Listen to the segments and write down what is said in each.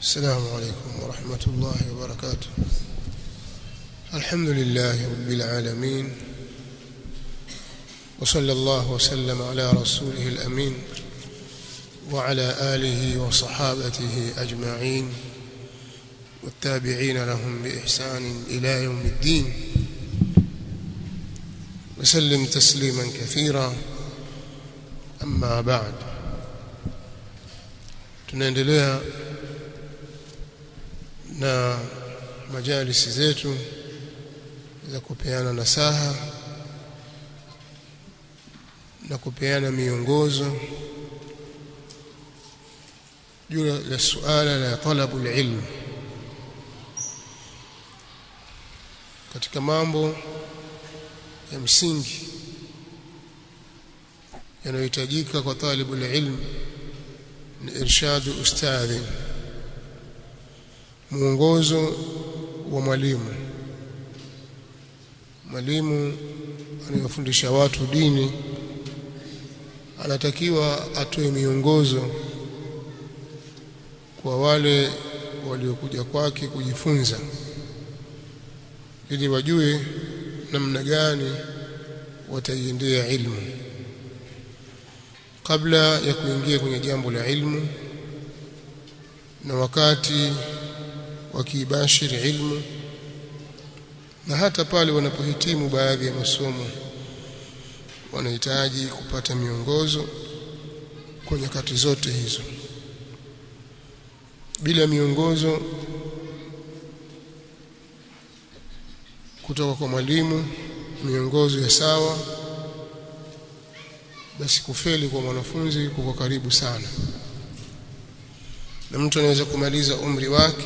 السلام عليكم ورحمة الله وبركاته. الحمد لله رب العالمين وصلى الله وسلم على رسوله الأمين وعلى آله وصحابته أجمعين والتابعين لهم بإحسان إلى يوم الدين. وسلم تسليما كثيرا. أما بعد tunaendelea na majalisi zetu za kupeana nasaha na kupeana miongozo juu ya suala la talabu ilmu katika mambo ya msingi yanayohitajika kwa talibu ilmu ni irshadu ustadhi mwongozo wa mwalimu. Mwalimu anayofundisha watu dini anatakiwa atoe miongozo kwa wale waliokuja kwake kujifunza ili wajue namna gani wataiendea ilmu. Kabla ya kuingia kwenye jambo la ilmu na wakati wakiibashiri ilmu na hata pale wanapohitimu baadhi ya masomo wanahitaji kupata miongozo kwa nyakati zote hizo. Bila miongozo kutoka kwa mwalimu miongozo ya sawa basi kufeli kwa mwanafunzi kuko karibu sana. Na mtu anaweza kumaliza umri wake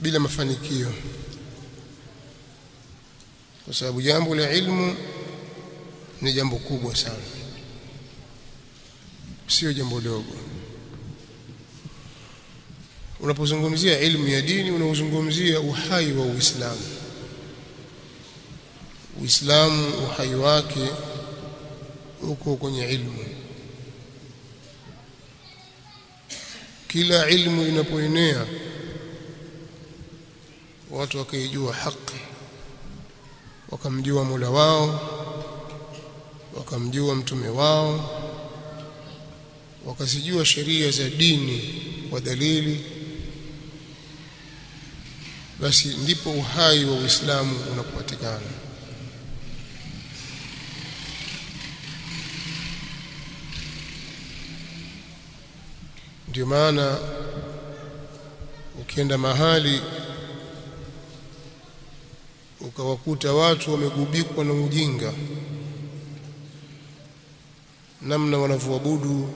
bila mafanikio. Kwa sababu jambo la ilmu ni jambo kubwa sana. Sio jambo dogo. Unapozungumzia ilmu ya dini unaozungumzia uhai wa Uislamu. Uislamu uhai wake uko kwenye ilmu. Kila ilmu inapoenea watu wakaijua haki wakamjua mula wao wakamjua mtume wao wakazijua sheria za dini kwa dalili basi ndipo uhai wa Uislamu unapopatikana. Ndio maana ukienda mahali ukawakuta watu wamegubikwa na ujinga. Namna wanavyoabudu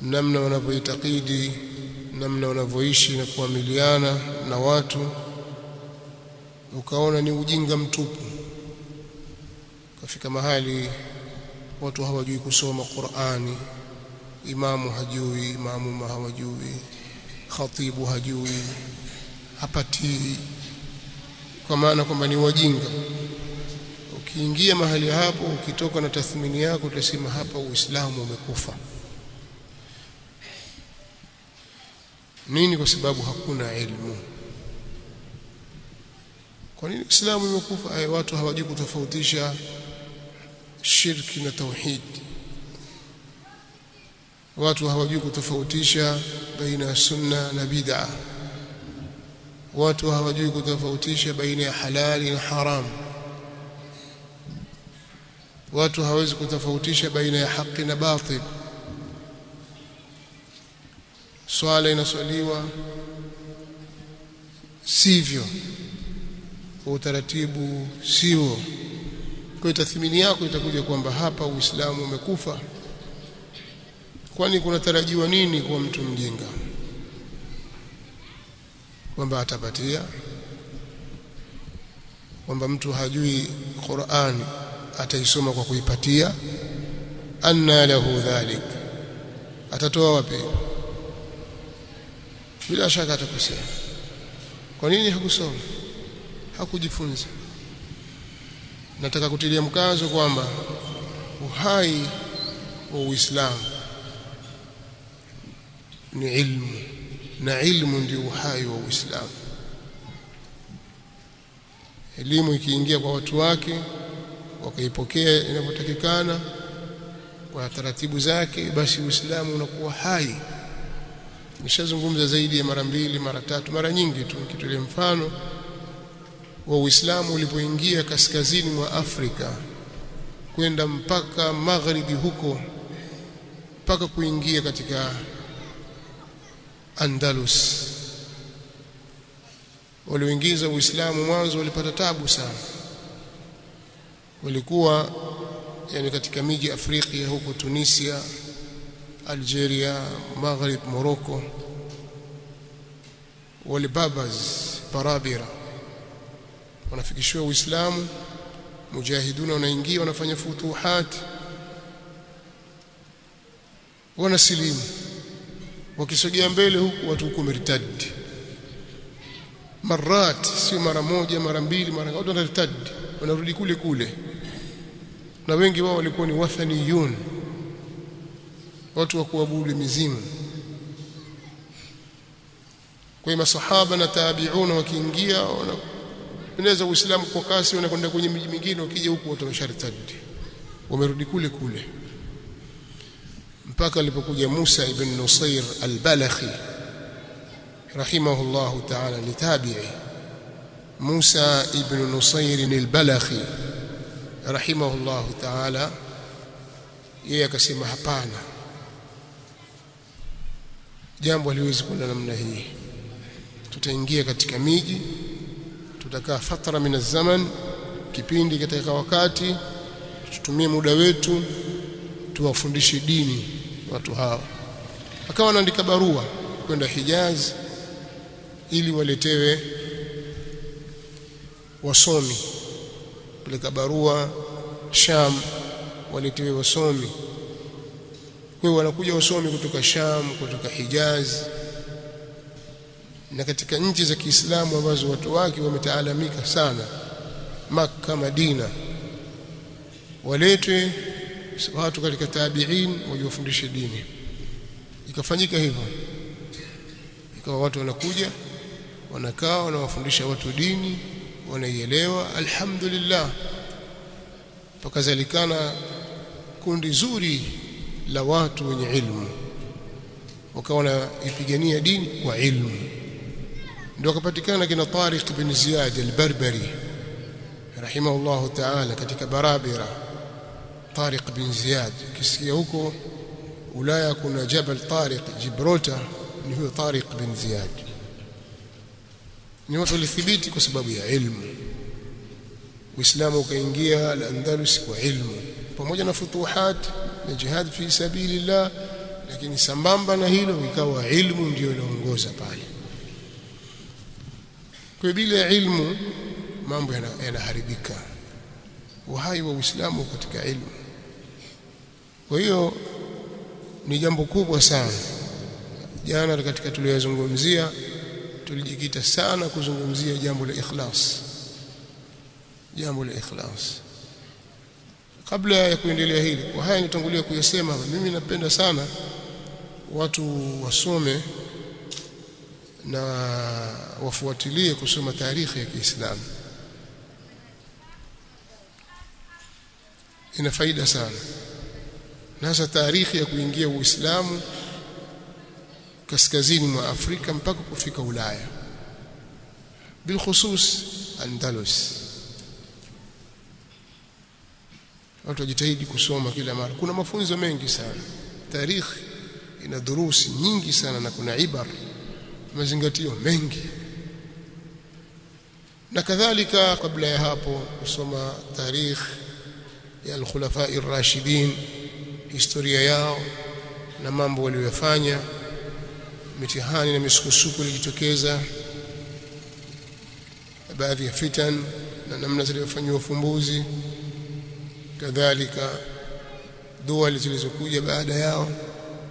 namna wanavyoitakidi namna wanavyoishi na kuamiliana na watu. Ukaona ni ujinga mtupu. Kafika mahali watu hawajui kusoma Qur'ani imamu hajui imamu hawajui khatibu hajui hapatii kwa maana kwamba ni wajinga. Ukiingia mahali hapo ukitoka na tathmini yako utasema hapa uislamu umekufa. Nini kwa sababu hakuna elimu kwa nini uislamu umekufa? Ay watu hawajui kutofautisha shirki na tauhid. Watu hawajui kutofautisha baina ya sunna na bid'a watu hawajui kutofautisha baina ya halali na haram. Watu hawezi kutofautisha baina ya haki na batil. Swala inaswaliwa sivyo. Kwa utaratibu sio. Kwa tathmini yako itakuja kwamba hapa uislamu umekufa. Kwani kunatarajiwa nini kwa mtu mjinga kwamba atapatia kwamba mtu hajui quran ataisoma kwa kuipatia anna lahu dhalik atatoa wapi? Bila shaka atakosea. Kwa nini hakusoma? Hakujifunza. Nataka kutilia mkazo kwamba uhai wa Uislamu ni ilmu na ilmu ndio uhai wa Uislamu. Elimu ikiingia kwa watu wake wakaipokea inavyotakikana kwa taratibu zake basi Uislamu unakuwa hai. Nishazungumza zaidi ya mara mbili mara tatu mara nyingi tu nikitolea mfano wa Uislamu ulipoingia kaskazini mwa Afrika kwenda mpaka magharibi huko mpaka kuingia katika Andalus. Walioingiza Uislamu mwanzo walipata tabu sana. Walikuwa yani katika miji Afrika huko Tunisia Algeria Maghrib Morocco. Walibabas barabira wanafikishiwa Uislamu mujahiduna wanaingia wanafanya futuhat. Wanasilimu wakisogea mbele huku watu huko mertadi marat sio mara moja mara mbili mara watu wanartadi wanarudi kule kule. Na wengi wao walikuwa ni wathaniyun. Watu wa kuabudu mizimu. Kwa masahaba na tabiuna wakiingia wanaweza uislamu kwa kasi wanakwenda kwenye miji mingine wakija huku watu wameshartadi wamerudi kule kule mpaka alipokuja Musa ibn Nusair al-Balakhi rahimahullahu ta'ala ni tabi'i. Musa ibn Nusair al-Balakhi rahimahullahu ta'ala yeye akasema hapana. Jambo haliwezi kwenda namna hii. Tutaingia katika miji tutakaa fatra min zaman kipindi katika wakati tutumie muda wetu tuwafundishe dini watu hawa. Akawa anaandika barua kwenda Hijaz ili waletewe wasomi. Peleka barua Sham waletewe wasomi. Kwa hiyo wanakuja wasomi kutoka Sham kutoka Hijaz. Na katika nchi za Kiislamu ambazo watu wake wametaalamika sana Makka Madina waletwe watu katika tabi'in wajifundishe dini. Ikafanyika hivyo. Ikawa watu wanakuja wanakaa wanawafundisha watu dini wanaielewa alhamdulillah. Pakazalikana kundi zuri la watu wenye ilmu. Wakawa wanaipigania dini kwa ilmu. Ndio wakapatikana kina Tariq bin Ziyad al-Barbari rahimahullahu ta'ala katika Barabira Tariq bin Ziyad. Kisikia huko Ulaya kuna Jabal Tariq Gibraltar ni huyo Tariq bin Ziyad. Ni watu walithibiti kwa sababu ya ilmu. Uislamu ukaingia al-Andalus kwa ilmu. Pamoja na futuhat na jihad fi sabilillah lakini sambamba na hilo ikawa ilmu ndiyo inaongoza pale. Kwa bila ilmu mambo yanaharibika. Uhai wa Uislamu katika ilmu kwa hiyo ni jambo kubwa sana. Jana katika tuliyozungumzia tulijikita sana kuzungumzia jambo la ikhlas. Jambo la ikhlas. Kabla ya kuendelea hili kwa haya nitangulia kuyasema mimi napenda sana watu wasome na wafuatilie kusoma tarehe ya Kiislamu ina faida sana na hasa tarehe ya kuingia Uislamu kaskazini mwa Afrika mpaka kufika Ulaya. Bilkhusus Andalus. Watu wajitahidi kusoma kila mara. Kuna mafunzo mengi sana. Tarehe ina durusi nyingi sana na kuna ibar mazingatio mengi. Na kadhalika kabla ya hapo kusoma tarikh ya al-khulafa ar-rashidin historia yao na mambo waliyofanya mitihani na misukosuko ilijitokeza baadhi ya fitan na namna zilizofanywa ufumbuzi kadhalika dua zilizokuja baada yao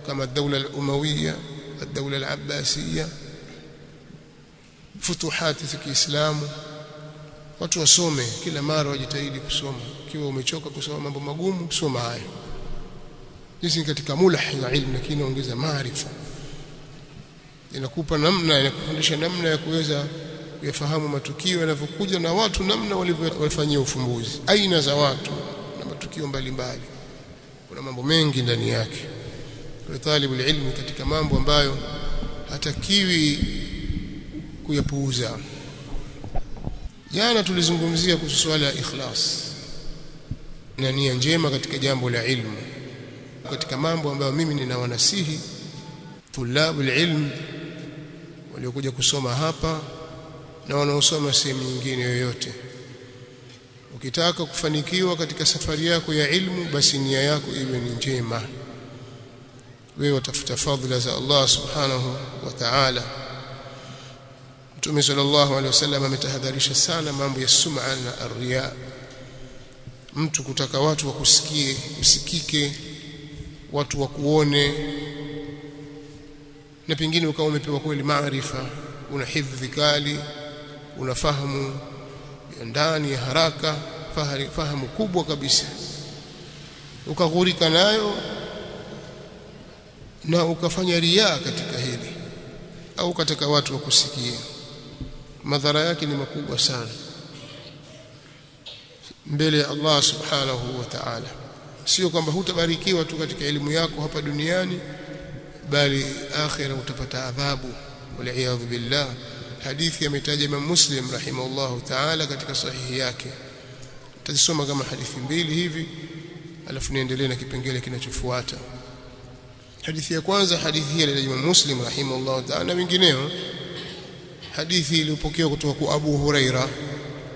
kama daula al-umawiyya الدولة العباسية futuhati za Kiislamu watu wasome kila mara wajitahidi kusoma ikiwa umechoka kusoma mambo magumu soma hayo hizi katika mulah ya ilmu lakini ongeza maarifa. Inakupa namna inakufundisha namna ya kuweza kuyafahamu matukio yanavyokuja na watu namna walivyofanyia ufumbuzi aina za watu na matukio mbalimbali. Kuna mambo mengi ndani yake. Kwa talibu ilmu katika mambo ambayo hatakiwi kuyapuuza. Jana tulizungumzia kuhusu swala ya ikhlas na nia njema katika jambo la ilmu katika mambo ambayo mimi ninawanasihi tulabu ilm waliokuja kusoma hapa na wanaosoma sehemu nyingine yoyote. Ukitaka kufanikiwa katika safari yako ya ilmu basi nia yako iwe ni njema. Wewe utafuta fadhila za Allah subhanahu wa ta'ala. Mtume sallallahu alaihi wasallam ametahadharisha sana mambo ya sum'a na riya mtu kutaka watu wakusikie usikike watu wakuone na pengine ukawa umepewa kweli maarifa una hifdhi kali unafahamu ndani ya haraka fahari, fahamu kubwa kabisa. Ukaghurika nayo na ukafanya riaa katika hili au katika watu wakusikie. Madhara yake ni makubwa sana. Mbele ya Allah subhanahu wa ta'ala sio kwamba hutabarikiwa tu katika elimu yako hapa duniani bali akhira utapata adhabu waliyadhu billah. Hadithi ametaja Imam Muslim rahimahullahu ta'ala katika sahihi yake. Tutasoma kama hadithi mbili hivi alafu niendelee na kipengele kinachofuata. Hadithi ya kwanza hadithi hii ya Imam Muslim rahimahullahu ta'ala na wengineo hadithi iliyopokewa kutoka kwa Abu Huraira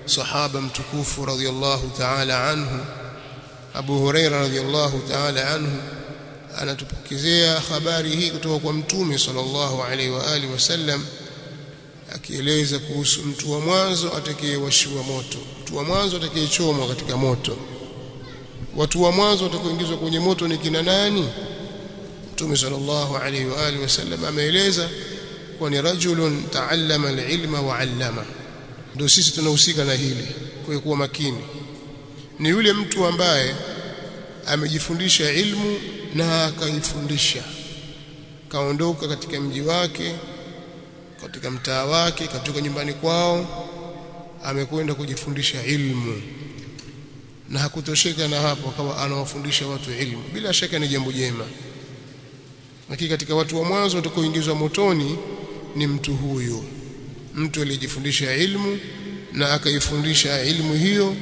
sahaba mtukufu radhiyallahu ta'ala anhu Abu Huraira radhiyallahu ta'ala anhu anatupokezea habari hii kutoka kwa mtume sallallahu alaihi wa alihi wasallam akieleza kuhusu mtu wa mwanzo atakayewashiwa moto mtu wa mwanzo atakayechomwa katika moto. Watu wa mwanzo watakaoingizwa kwenye moto ni kina nani? Mtume sallallahu alaihi wa alihi wasallam ameeleza kuwa ni rajulun taallama alilma wa allama. Ndio sisi tunahusika na hili kwa kuwa makini ni yule mtu ambaye amejifundisha ilmu na akaifundisha. Kaondoka katika mji wake katika mtaa wake katoka nyumbani kwao amekwenda kujifundisha ilmu. Na hakutosheka na hapo akawa anawafundisha watu ilmu. Bila shaka ni jambo jema. Lakini katika watu wa mwanzo watakaoingizwa motoni ni mtu huyu. Mtu aliyejifundisha ilmu na akaifundisha ilmu hiyo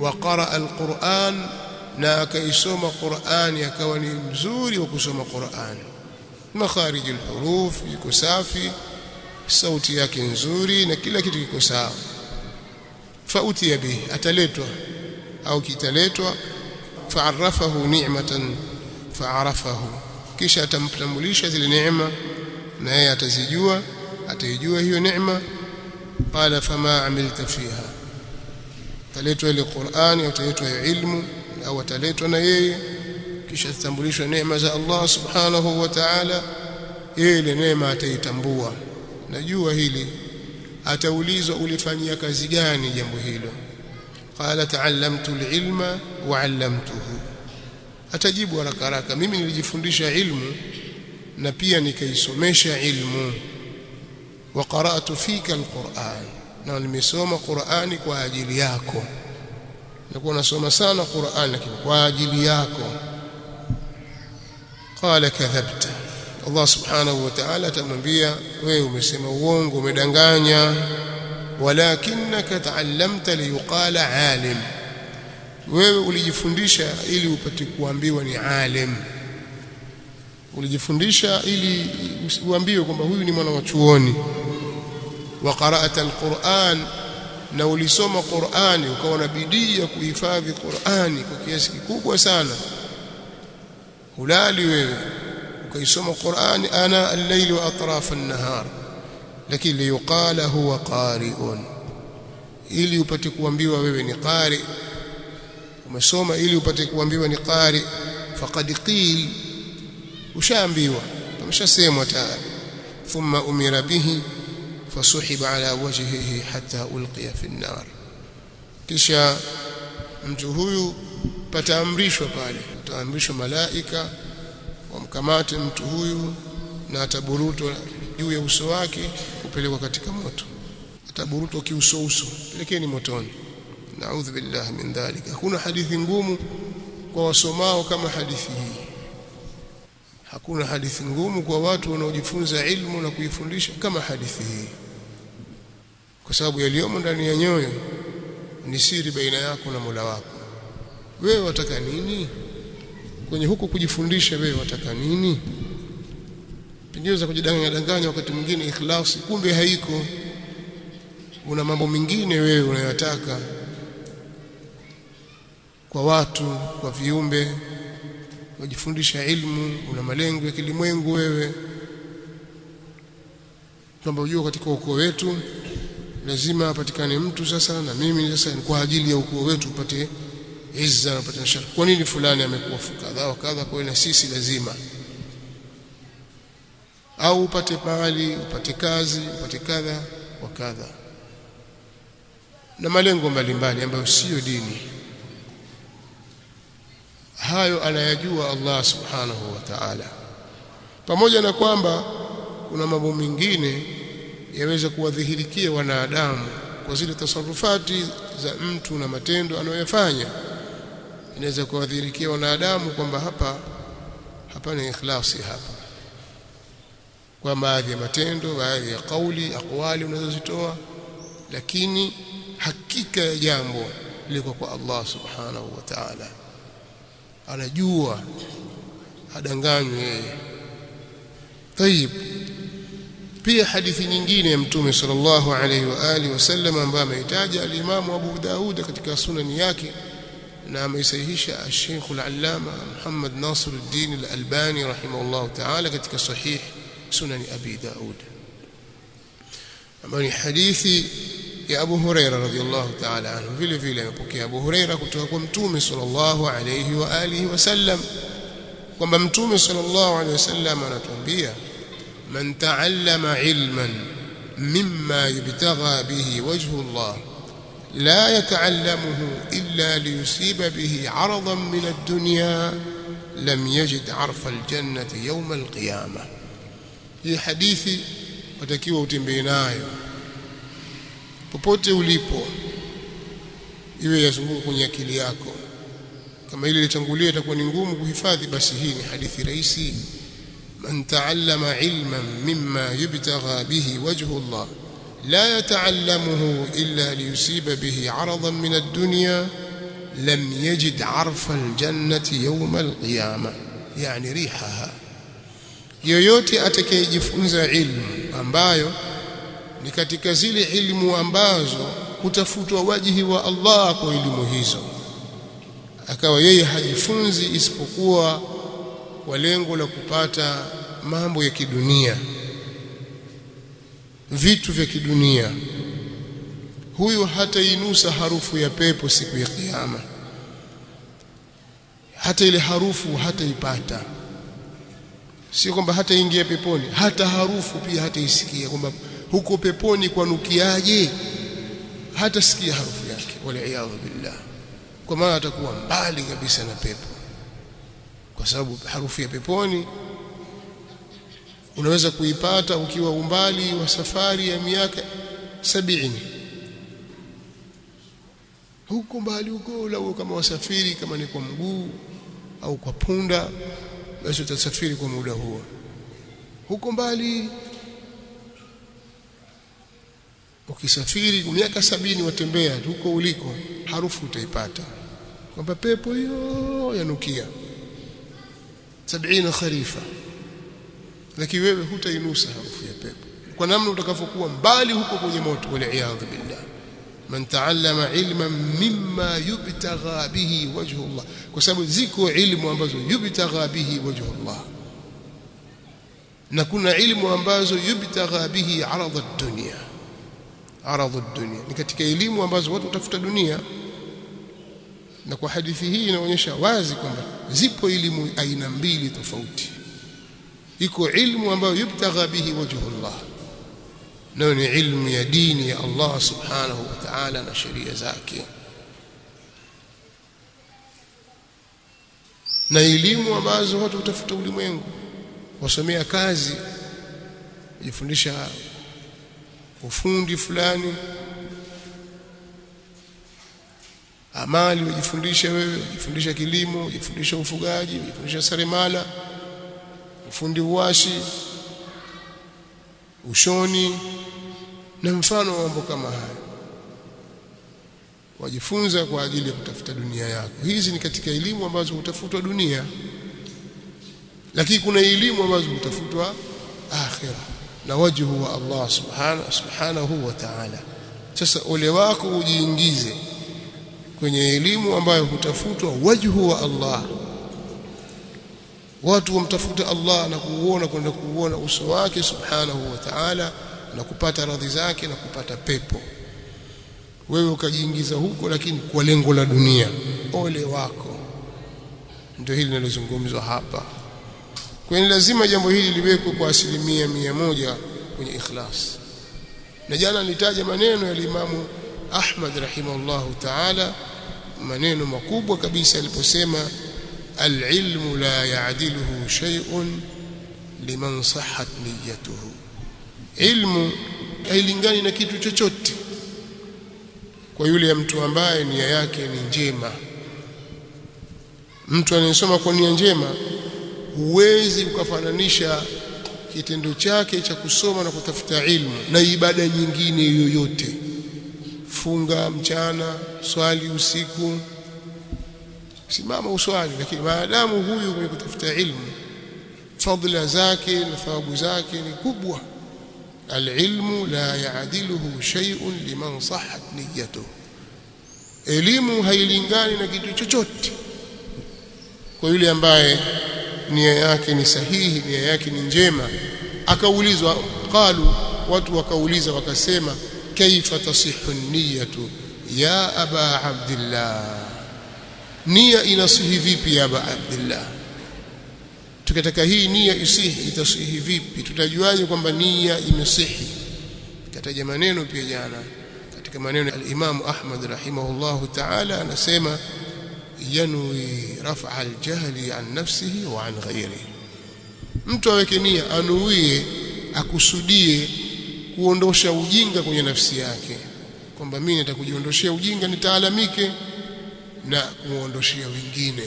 وقرأ القرآن نا كيسوم قرآن يكواني مزوري وكسوم قرآن. مخارج الحروف يكسافي صوت يكن زوري نكلك يكساف فأتي به أتلتوا أو كتلتوا فعرفه نعمة فعرفه. كيش أتمبلمليش هذه النعمة؟ نهاية تزيجوا أتيجوا هي نعمة؟ قال فما عملت فيها. Taletwa ile Qur'ani au ataletwa taletwa ilmu au ataletwa na yeye. Kisha zitambulishwe neema za Allah subhanahu wa ta'ala yeye ile neema ataitambua. Najua hili ataulizwa ulifanyia kazi gani jambo hilo. Qala ta'allamtu al-ilma wa 'allamtuhu. Atajibu haraka haraka mimi nilijifundisha ilmu na pia nikaisomesha ilmu. Wa qara'tu fika al-Qur'an na nimesoma Qur'ani kwa ajili yako. Nilikuwa nasoma sana qurani lakini kwa ajili yako. Qala kadhabta. Allah subhanahu wa ta'ala atamwambia wewe umesema uongo umedanganya. Walakinaka ta'allamta liyuqala alim. Wewe ulijifundisha ili upate kuambiwa ni alim. Ulijifundisha ili uambiwe kwamba huyu ni mwana wa chuoni وقرأت القرآن. لو لسوم القران وكون بيديه كحفظ القران بكيس كبوه سنه هلالي وي وكيسوم القران أنا الليل واطراف النهار لكن ليقال هو قارئ ili upate قارئ وما ni qari. Umesoma ili upate قارئ فقد قيل faqad qil. Ushaambiwa. Umeshasemwa tayari. ثم أمر به fasuhiba ala wajhihi hatta ulqiya fi an-nar kisha mtu huyu pataamrishwa pale pataamrishwa malaika wamkamate mtu huyu na ataburutwa juu ya uso wake kupelekwa katika moto. Ataburutwa kiuso uso pelekeni motoni. Naudhu billahi min dhalika. Hakuna hadithi ngumu kwa wasomao kama hadithi hii. Hakuna hadithi ngumu kwa watu wanaojifunza ilmu na kuifundisha kama hadithi hii kwa sababu yaliyomo ndani ya nyoyo ni siri baina yako na Mola wako. Wewe wataka nini? Kwenye huku kujifundisha wewe wataka nini? Pengine za kujidanganya danganya wakati mwingine ikhlasi kumbe haiko. Una mambo mengine wewe unayotaka kwa watu kwa viumbe. Wajifundisha ilmu una malengo ya kilimwengu wewe. Kwamba ujue katika ukoo wetu lazima apatikane mtu sasa na mimi sasa ni kwa ajili ya ukoo wetu upate izza na upate sharaf kwa nini fulani amekuwa kadha wa kadha kwa na sisi lazima. Au upate mali upate kazi upate kadha wa kadha. Na malengo mbalimbali ambayo siyo dini. Hayo anayajua Allah subhanahu wa ta'ala. Pamoja na kwamba kuna mambo mengine yaweza kuwadhihirikia wanadamu kwa zile tasarufati za mtu na matendo anayoyafanya. Inaweza kuwadhihirikia wanadamu kwamba hapa hapa ni ikhlasi hapa. Kwa baadhi ya matendo baadhi ya kauli akwali unazozitoa lakini hakika ya jambo liko kwa Allah subhanahu wa ta'ala. Anajua adanganywe yeye. Tayib pia hadithi nyingine ya mtume sallallahu alaihi wa alihi wasallam ambayo ameitaja al-Imam Abu Daud katika sunani yake na ameisahihisha al-Sheikh al-Allama Muhammad Nasiruddin al-Albani rahimahullah ta'ala katika sahih sunani Abi Daud. Ambayo ni hadithi ya Abu Huraira radhiyallahu ta'ala anhu. Vile vile amepokea Abu Huraira kutoka kwa mtume sallallahu alayhi wa alihi wasallam kwamba mtume sallallahu alayhi wasallam anatuambia man ta'allama ilman mimma yubtagha bihi wajhu Allah la yata'allamuhu illa liyusiba bihi 'aradan min ad-dunya lam yajid 'arfa al-jannati yawm al-qiyamah hii hadithi watakiwa utembee nayo. Popote ulipo iwe yazunguka kwenye akili yako. Kama ile ilitangulia itakuwa ni ngumu kuhifadhi basi hii ni hadithi rahisi man تعلم علما مما yubtagha به wajhu الله. la يتعلمه إلا liyusiba bihi عرضا min الدنيا. لم lam yajid الجنة يوم القيامة. يعني rihaha yoyote atakayejifunza ilmu ambayo ni katika zile ilmu ambazo kutafutwa wajihi wa Allah kwa elimu hizo akawa yeye hajifunzi isipokuwa kwa lengo la kupata mambo ya kidunia vitu vya kidunia. Huyu hatainusa harufu ya pepo siku ya kiyama. Hata ile harufu hataipata sio kwamba hata ingie peponi hata harufu pia hataisikia kwamba huko peponi kwa kwanukiaje. Hata sikia harufu yake waliaadhu billah. Kwa maana atakuwa mbali kabisa na pepo kwa sababu harufu ya peponi unaweza kuipata ukiwa umbali wa safari ya miaka sabini. Huko mbali huko lau kama wasafiri kama ni kwa mguu au kwa punda basi utasafiri kwa muda huo. Huko mbali ukisafiri miaka sabini watembea huko uliko harufu utaipata. Kwamba pepo hiyo yanukia sabini kharifa lakini wewe hutainusa harufu ya pepo. Kwa namna utakavyokuwa mbali huko kwenye moto wal iyadhu billah. Man taallama ilman mimma yubtagha bihi wajhu Allah. Kwa sababu ziko ilmu ambazo yubtagha bihi wajhu Allah. Na kuna ilmu ambazo yubtagha bihi aradha dunya. Aradha dunya. Ni katika elimu ambazo watu watafuta dunia. Na kwa hadithi hii inaonyesha wazi kwamba zipo elimu aina mbili tofauti. Iko ilmu ambayo yubtagha bihi wajhu Allah nayo ni ilmu ya dini ya Allah subhanahu wa ta'ala na sheria zake. Na elimu ambazo watu utafuta ulimwengu. Wasomea kazi. Jifundisha ufundi fulani amali ujifundishe wewe ujifundishe kilimo ujifundishe ufugaji ujifundishe seremala ufundi uwashi ushoni na mfano wa mambo kama hayo. Wajifunza kwa ajili ya kutafuta dunia yako. Hizi ni katika elimu ambazo hutafutwa dunia lakini kuna elimu ambazo hutafutwa akhira. Na wajhu wa Allah subhanahu subhanahu wa ta'ala. Sasa ole wako ujiingize kwenye elimu ambayo hutafutwa wajhu wa Allah. Watu wamtafuta Allah na kuuona kwenda kuuona uso wake subhanahu wa ta'ala na kupata radhi zake na kupata pepo. Wewe ukajiingiza huko lakini kwa lengo la dunia ole wako. Ndio hili linalozungumzwa hapa. Kwa lazima jambo hili liwekwe kwa asilimia mia moja kwenye ikhlas. Na jana nitaja maneno ya Imamu Ahmad rahimahullahu ta'ala maneno makubwa kabisa aliposema alilmu la yaadiluhu shay'un liman sahhat niyyatuhu ilmu hailingani na kitu chochote kwa yule ya mtu ambaye nia yake ni njema. Mtu anayesoma kwa nia njema huwezi ukafananisha kitendo chake cha kusoma na kutafuta ilmu na ibada nyingine yoyote funga mchana swali usiku. Simama uswali lakini maadamu huyu kwenye kutafuta ilmu fadhila zake na thawabu zake ni kubwa. Alilmu la yaadiluhu shay'un liman sahhat niyyatuhu elimu hailingani na kitu chochote. Kwa yule ambaye nia yake ni sahihi nia yake ni njema akaulizwa qalu watu wakauliza wakasema kaifa tasihu niyatu? Ya aba abdillah. Nia inasihi vipi ya aba abdillah? Tukitaka hii nia isihi itasihi vipi? Tutajuaje kwamba nia imesihi? Kataja maneno pia jana katika maneno al-Imam Ahmad rahimahullahu ta'ala anasema yanwi raf'a al-jahli an nafsihi wa an ghairihi mtu aweke nia anuie akusudie kuondosha ujinga kwenye nafsi yake. Kwamba mimi nitakujiondoshea ujinga nitaalamike na kuondoshia wengine.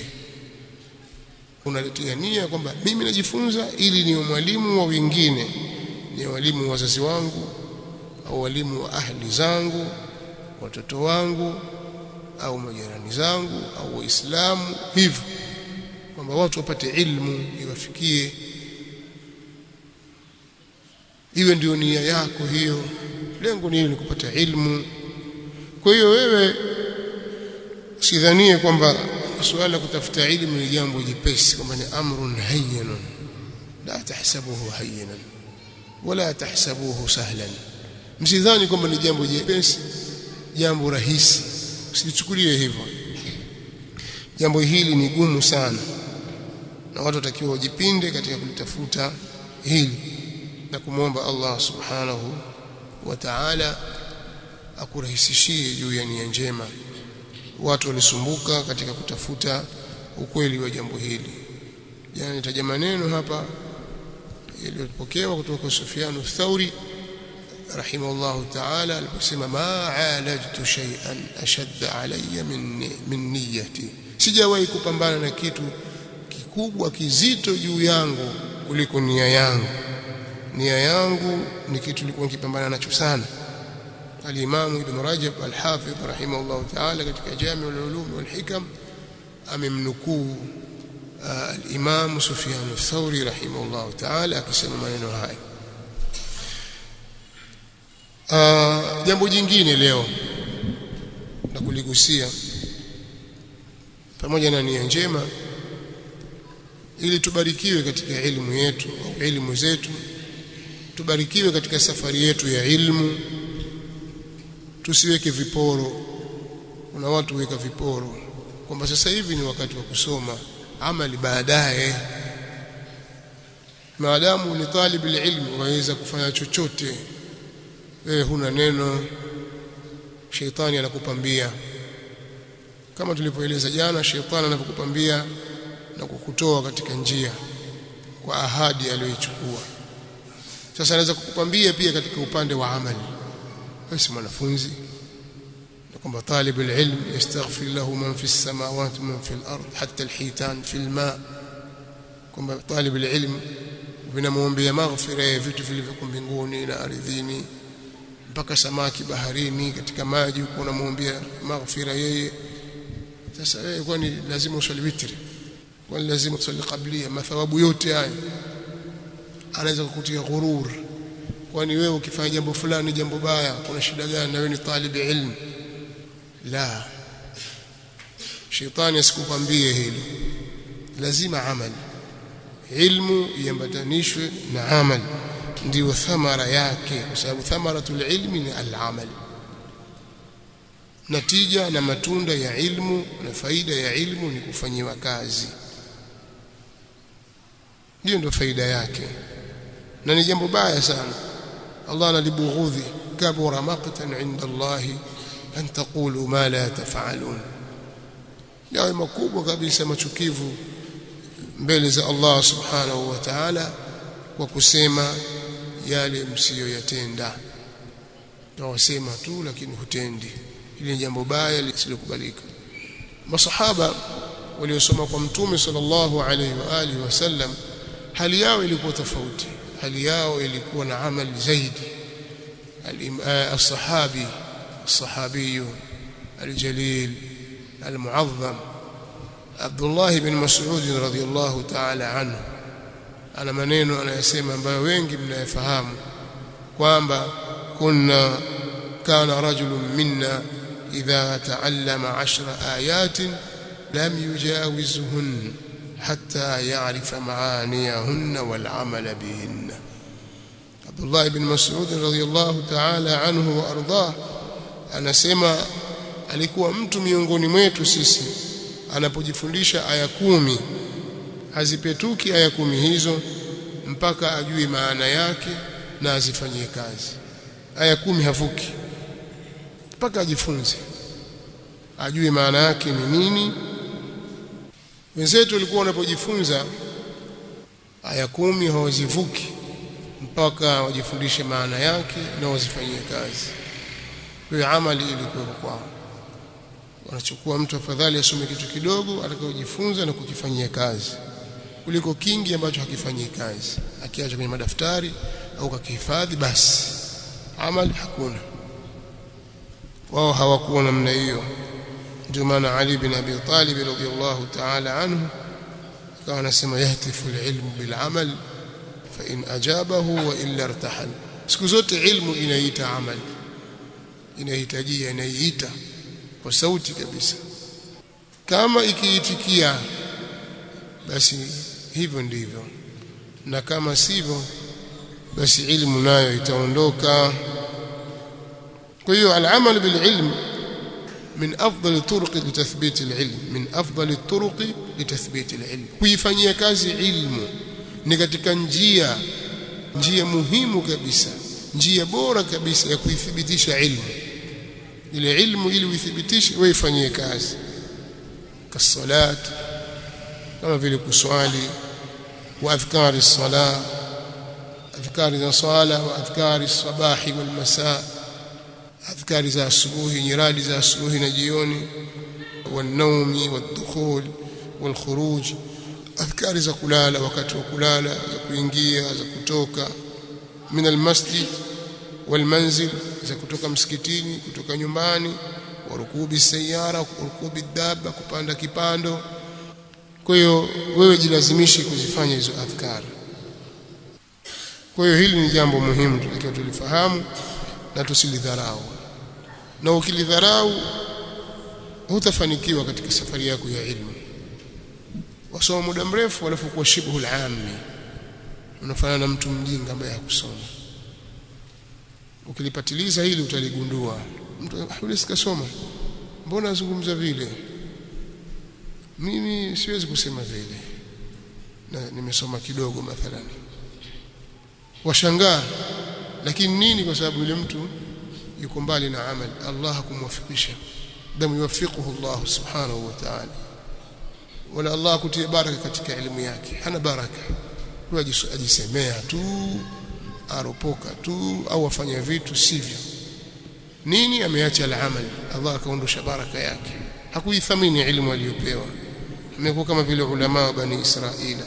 Unaletea nia kwamba mimi najifunza ili niwe mwalimu wa wengine ni walimu wa wazazi wangu au walimu wa ahli zangu watoto wangu au majirani zangu au waislamu. Hivyo kwamba watu wapate ilmu iwafikie iwe ndio nia yako hiyo. Lengo ni ni kupata ilmu. Kwa hiyo wewe usidhanie kwamba suala la kutafuta ilmu ni jambo jepesi kwamba ni amrun hayyinun la tahsabuhu hayyinan wala tahsabuhu sahlan. Msidhani kwamba ni jambo jepesi jambo rahisi. Usilichukulie hivyo. Jambo hili ni gumu sana. Na watu watakiwa wajipinde katika kulitafuta hili na kumwomba Allah subhanahu wa ta'ala akurahisishie juu ya nia njema. Watu walisumbuka katika kutafuta ukweli wa jambo hili. Jana nitaja maneno hapa yaliyopokewa kutoka kwa Sufyan Thauri rahimahullahu ta'ala aliposema ma alajtu shay'an ashadda alayya min niyyati sijawahi kupambana na kitu kikubwa kizito juu yangu kuliko nia yangu nia yangu ni kitu nilikuwa nikipambana nacho sana. Alimamu Ibn Rajab al-Hafidh rahimahullah ta'ala katika Jami' lulum walhikam amemnukuu alimamu Sufyan al-Thawri rahimahullah ta'ala akisema maneno haya. Jambo jingine leo na kuligusia pamoja na nia njema ili tubarikiwe katika elimu yetu au elimu zetu tubarikiwe katika safari yetu ya ilmu. Tusiweke viporo. Kuna watu weka viporo. Kwamba sasa hivi ni wakati wa kusoma amali baadaye. Maadamu ni talib ilmu waweza kufanya chochote. Wewe huna neno sheitani anakupambia. Kama tulivyoeleza jana sheitani anapokupambia na kukutoa katika njia kwa ahadi aliyoichukua sasa anaweza kukupambia pia katika upande wa amali. Wewe mwanafunzi. Kwamba talib alilm yastaghfir lahu man fi samawati man fi al-ard hatta al-hitan fi al-ma kwamba talib alilm vinamuombea maghfira ya vitu vilivyoko mbinguni na ardhini mpaka samaki baharini katika maji uko unamuombea maghfira yeye. Sasa wewe kwani lazima usali witri? Kwani lazima usali qablia mathawabu yote haya anaweza kukutia ghurur. Kwani wewe ukifanya jambo fulani jambo baya kuna shida gani? Na wewe ni talib ilmu la. Shetani asikupambie hili. Lazima amali ilmu iambatanishwe na amali ndio thamara yake kwa sababu thamaratul ilmi ni al-amal. Natija na matunda ya ilmu na faida ya ilmu ni kufanyiwa kazi. Ndio ndio faida yake na ni jambo baya sana. Allah analibughudhi kabura maqtan inda Allah an taqulu ma la taf'alun. Yawe makubwa kabisa machukivu mbele za Allah subhanahu wa ta'ala kwa kusema yale msiyoyatenda. Tawasema tu lakini hutendi. Hili ni jambo baya lisilokubalika. Masahaba waliosoma kwa mtume sallallahu alaihi wa alihi wasallam hali yao ilikuwa tofauti هليا ويكون عمل زيد. آه، الصحابي الصحابي الجليل المعظم. عبد الله بن مسعود رضي الله تعالى عنه. أنا منين أنا يسمى ambao جبنا mnayefahamu kwamba كنا كان رجل منا إذا تعلم عشر آيات لم يجاوزهن. Hatta ya'rifa ma'aniyahunna wal 'amala bihinna Abdullah ibn Mas'ud radhiyallahu ta'ala anhu wa ardah anasema alikuwa mtu miongoni mwetu sisi anapojifundisha aya kumi hazipetuki aya kumi hizo mpaka ajui maana yake na azifanyie kazi. Aya kumi havuki mpaka ajifunze. Ajui maana yake ni nini wenzetu walikuwa wanapojifunza aya kumi hawazivuki mpaka wajifundishe maana yake na wazifanyie kazi. Hiyo amali ilikuwa kwao. Wanachukua mtu afadhali asome kitu kidogo atakayojifunza na kukifanyia kazi kuliko kingi ambacho hakifanyii kazi. Akiacha kwenye madaftari au kakihifadhi basi amali hakuna. Wao hawakuwa namna hiyo جمان علي بن أبي طالب رضي الله تعالى عنه كان سما يهتف العلم بالعمل فإن أجابه وإلا ارتحل. سكوزوت علم إنهيت عمل إنهيت جي إنهيت وسوت كبس كما إكيتكيا بس هيفو ديفو na kama sivyo basi ilmu nayo itaondoka. Kwa hiyo al-amal min afdal turuqi litathbiti al-ilm min afdali turuqi litathbiti al-ilm kuifanyia kazi ilmu ni katika njia njia muhimu kabisa njia bora kabisa ya kuithibitisha ilmu. Ile ilmu ili uithibitishe waifanyie kazi. Kasalat kama vile kuswali wa adhkari sala adhkari za sala wa adhkari sabahi wal adhkari za asubuhi nyiradi za asubuhi na jioni. Wanaumi wadkhul walkhuruj adhkari za kulala wakati wa kulala za kuingia za kutoka. Min almasjid walmanzil za kutoka msikitini kutoka nyumbani. Warukubi sayara warukubi dabba kupanda kipando. Kwa hiyo wewe jilazimishe kuzifanya hizo adhkari kwa hiyo hili ni jambo muhimu tunatakiwa tulifahamu na tusilidharau na ukilidharau hutafanikiwa katika safari yako ya ilmu. Wasoma muda mrefu alafu kuwa shibhu al-ammi. Unafanana na mtu mjinga ambaye hakusoma. Ukilipatiliza hili utaligundua. Mtu yule sikasoma mbona azungumza vile? Mimi siwezi kusema vile. Na nimesoma kidogo mathalani. Washangaa lakini nini kwa sababu yule mtu yuko mbali na amali. Allah hakumwafikisha damu yuwafiquhu Allah subhanahu wa ta'ala. Wala Allah kutie baraka katika elimu yake. Hana baraka. Huwa ajisemea tu aropoka tu au afanya vitu sivyo. Nini? Ameacha al-amal. Allah akaondosha baraka yake. Hakuithamini elimu aliyopewa. Amekuwa kama vile ulama wa bani Israila.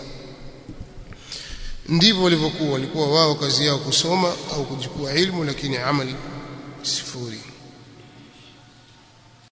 Ndivyo walivyokuwa. Walikuwa wao kazi yao kusoma au kujikua ilmu lakini amali It's foodie.